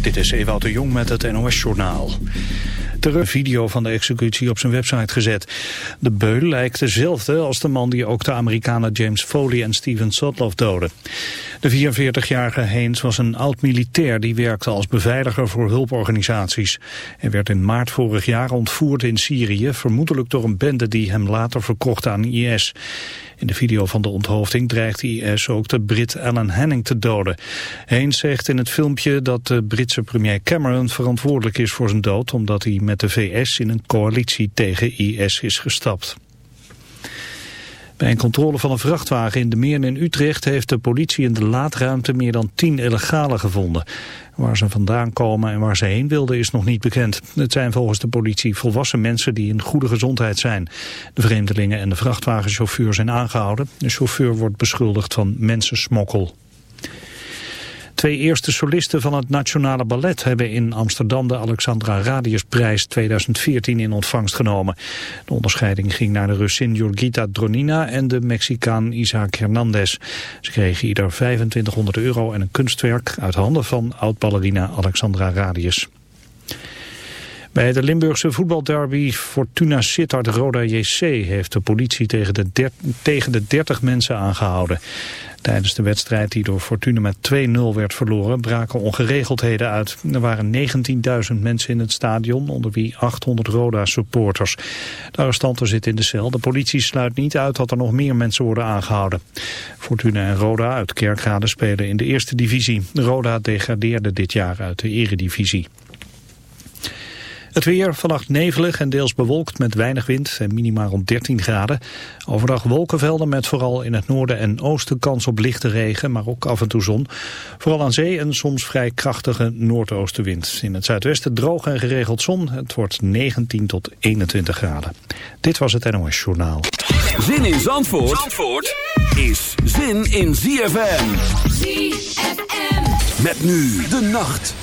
Dit is Ewout de Jong met het NOS-journaal. Ter video van de executie op zijn website gezet. De beul lijkt dezelfde als de man die ook de Amerikanen James Foley en Steven Sotloff doden. De 44-jarige Heens was een oud-militair die werkte als beveiliger voor hulporganisaties. Hij werd in maart vorig jaar ontvoerd in Syrië, vermoedelijk door een bende die hem later verkocht aan IS. In de video van de onthoofding dreigt IS ook de Brit Alan Henning te doden. Heens zegt in het filmpje dat de Britse premier Cameron verantwoordelijk is voor zijn dood... omdat hij met de VS in een coalitie tegen IS is gestapt. Bij een controle van een vrachtwagen in de Meern in Utrecht heeft de politie in de laadruimte meer dan tien illegale gevonden. Waar ze vandaan komen en waar ze heen wilden is nog niet bekend. Het zijn volgens de politie volwassen mensen die in goede gezondheid zijn. De vreemdelingen en de vrachtwagenchauffeur zijn aangehouden. De chauffeur wordt beschuldigd van mensensmokkel. Twee eerste solisten van het Nationale Ballet hebben in Amsterdam de Alexandra Radiusprijs 2014 in ontvangst genomen. De onderscheiding ging naar de Russin Jurgita Dronina en de Mexicaan Isaac Hernandez. Ze kregen ieder 2500 euro en een kunstwerk uit handen van oud-ballerina Alexandra Radius. Bij de Limburgse voetbalderby Fortuna Sittard Roda JC heeft de politie tegen de, tegen de 30 mensen aangehouden. Tijdens de wedstrijd die door Fortuna met 2-0 werd verloren braken ongeregeldheden uit. Er waren 19.000 mensen in het stadion, onder wie 800 Roda-supporters. De arrestanten zitten in de cel. De politie sluit niet uit dat er nog meer mensen worden aangehouden. Fortuna en Roda uit Kerkrade spelen in de eerste divisie. Roda degradeerde dit jaar uit de eredivisie. Het weer vannacht nevelig en deels bewolkt met weinig wind en minimaal rond 13 graden. Overdag wolkenvelden met vooral in het noorden en oosten kans op lichte regen, maar ook af en toe zon. Vooral aan zee een soms vrij krachtige noordoostenwind. In het zuidwesten droog en geregeld zon. Het wordt 19 tot 21 graden. Dit was het NOS Journaal. Zin in Zandvoort, Zandvoort is zin in ZFM. ZFM. Met nu de nacht.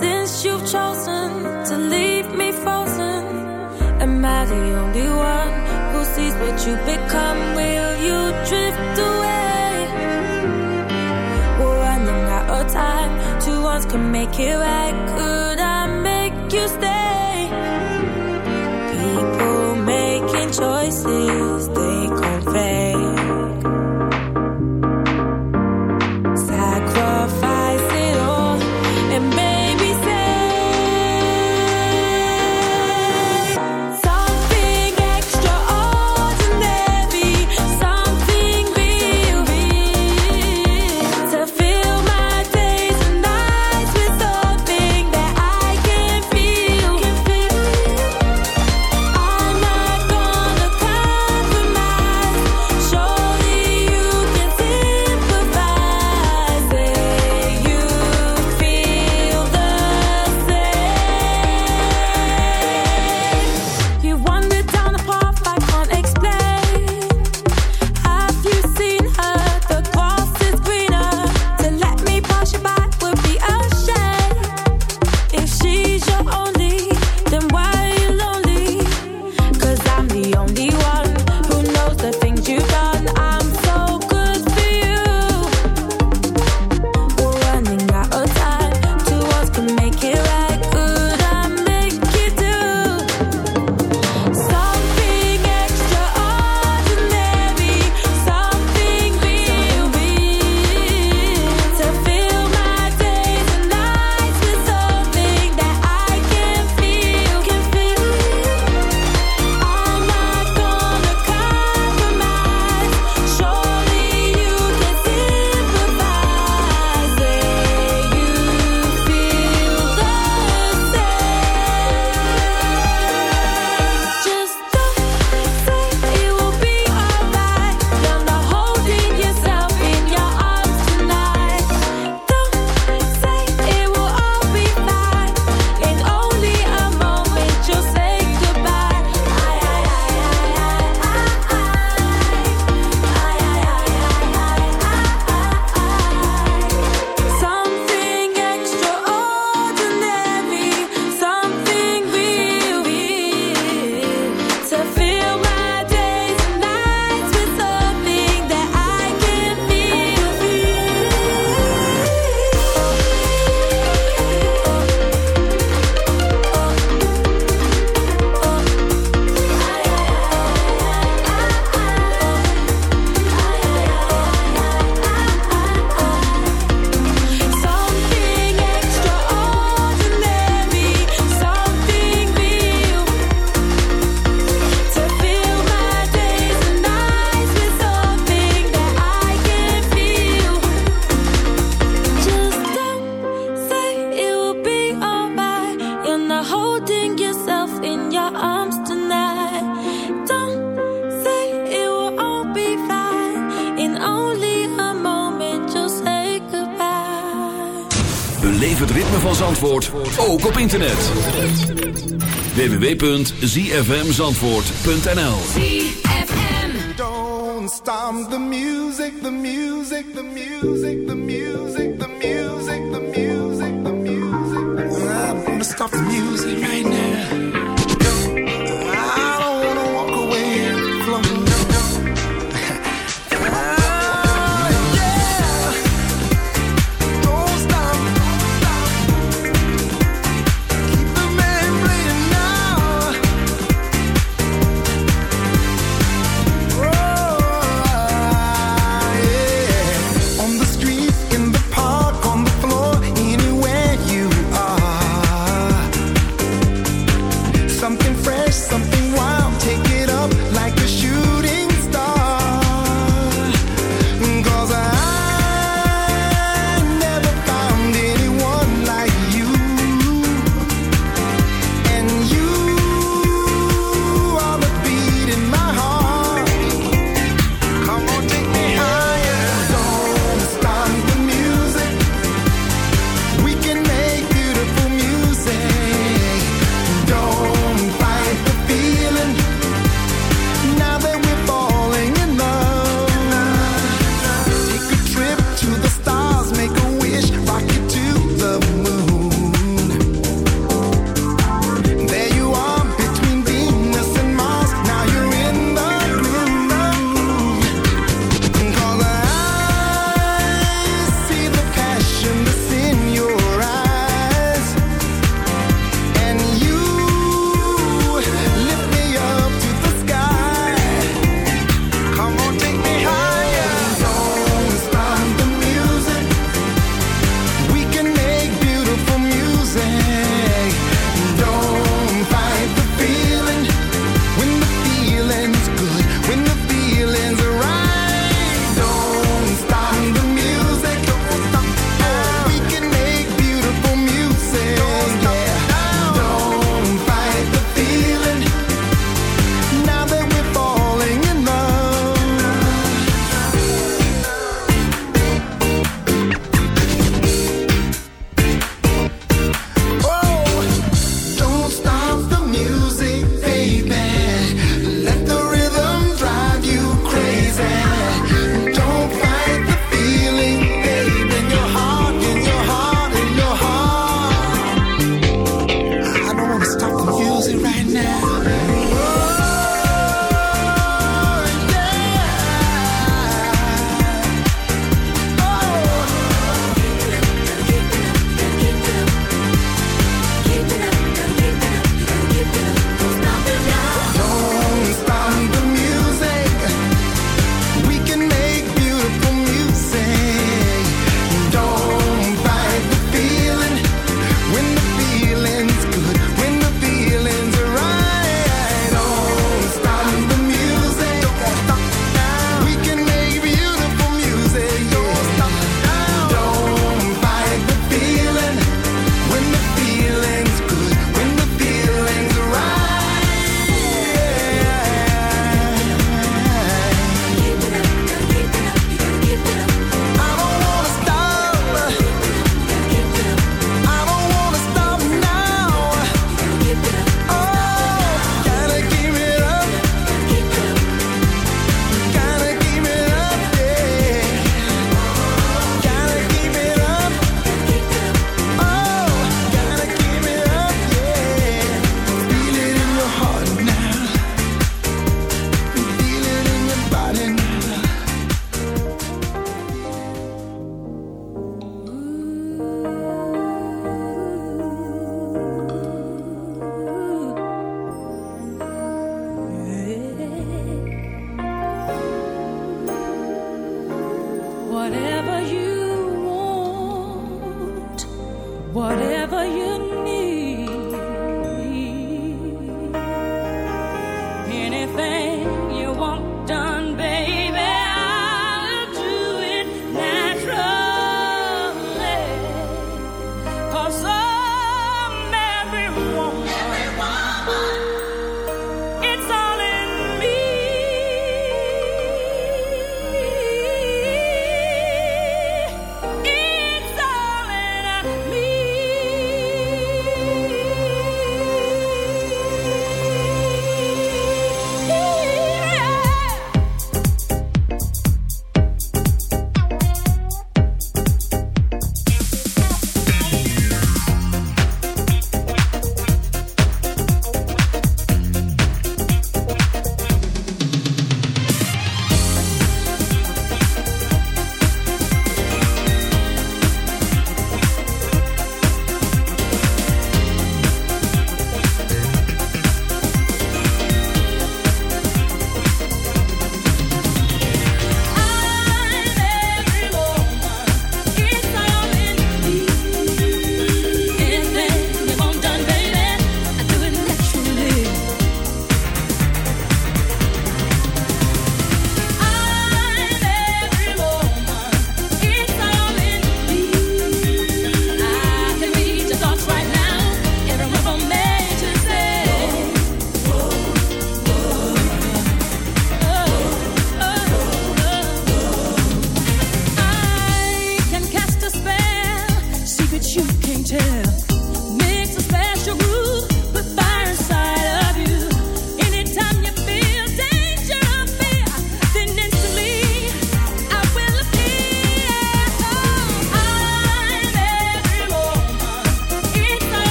since you've chosen to leave me frozen. Am I the only one who sees what you become? Will you drift away? Running out of time, make it right. www.zfmzandvoort.nl Don't stop the music, the music, the music, the music, the music, the music, the music. The music.